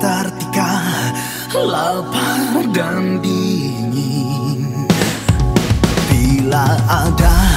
Antartika Lapar dan dingin. Bila ada